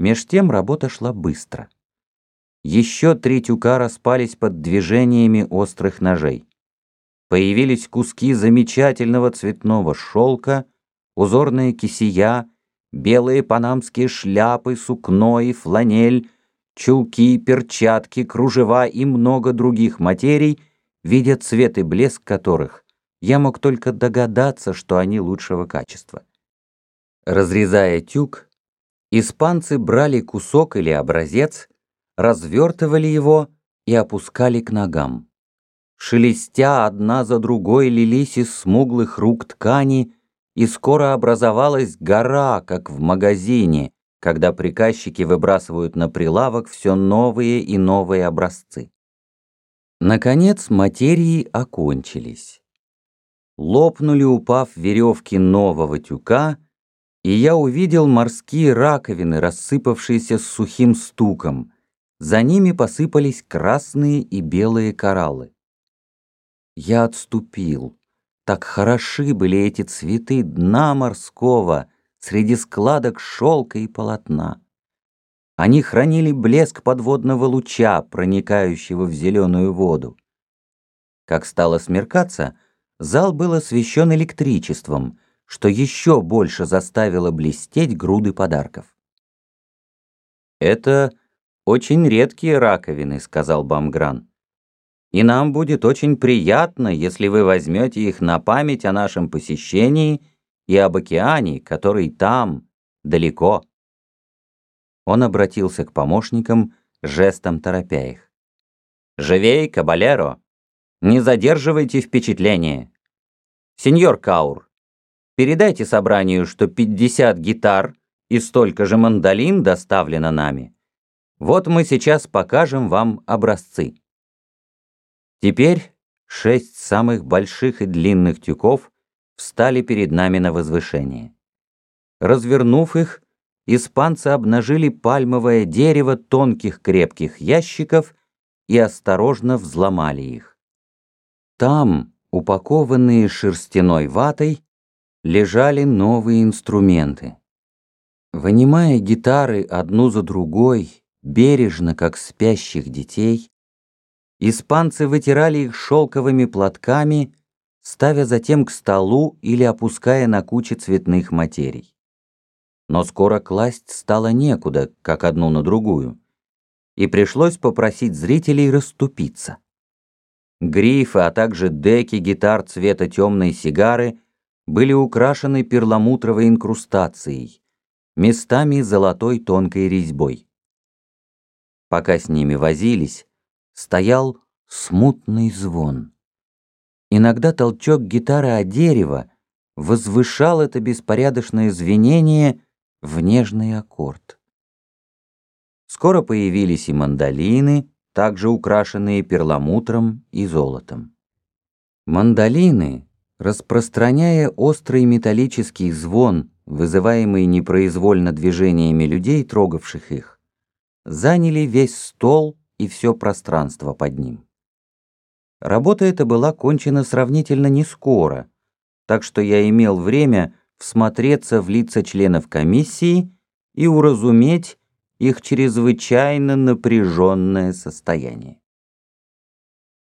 Меж тем работа шла быстро. Еще три тюка распались под движениями острых ножей. Появились куски замечательного цветного шелка, узорные кисия, белые панамские шляпы, сукно и фланель, чулки, перчатки, кружева и много других материй, видя цвет и блеск которых, я мог только догадаться, что они лучшего качества. Разрезая тюк, испанцы брали кусок или образец, развертывали его и опускали к ногам. Шелестя одна за другой лились из смуглых рук ткани, и скоро образовалась гора, как в магазине, когда приказчики выбрасывают на прилавок все новые и новые образцы. Наконец материи окончились. Лопнули, упав веревки нового тюка, и я увидел морские раковины, рассыпавшиеся с сухим стуком. За ними посыпались красные и белые кораллы. Я отступил. Так хороши были эти цветы дна морского среди складок шелка и полотна. Они хранили блеск подводного луча, проникающего в зеленую воду. Как стало смеркаться, зал был освещен электричеством, что еще больше заставило блестеть груды подарков. «Это очень редкие раковины», — сказал Бамгран и нам будет очень приятно, если вы возьмете их на память о нашем посещении и об океане, который там, далеко». Он обратился к помощникам, жестом торопя их. «Живей, кабалеро! Не задерживайте впечатление! Сеньор Каур, передайте собранию, что 50 гитар и столько же мандолин доставлено нами. Вот мы сейчас покажем вам образцы». Теперь шесть самых больших и длинных тюков встали перед нами на возвышение. Развернув их, испанцы обнажили пальмовое дерево тонких крепких ящиков и осторожно взломали их. Там, упакованные шерстяной ватой, лежали новые инструменты. Вынимая гитары одну за другой, бережно, как спящих детей, Испанцы вытирали их шелковыми платками, ставя затем к столу или опуская на кучи цветных материй. Но скоро класть стало некуда, как одну на другую, и пришлось попросить зрителей расступиться. Грифы, а также деки гитар цвета темной сигары были украшены перламутровой инкрустацией, местами золотой тонкой резьбой. Пока с ними возились, стоял смутный звон. Иногда толчок гитары о дерево возвышал это беспорядочное звенение в нежный аккорд. Скоро появились и мандолины, также украшенные перламутром и золотом. Мандолины, распространяя острый металлический звон, вызываемый непроизвольно движениями людей, трогавших их, заняли весь стол и все пространство под ним. Работа эта была кончена сравнительно не скоро, так что я имел время всмотреться в лица членов комиссии и уразуметь их чрезвычайно напряженное состояние.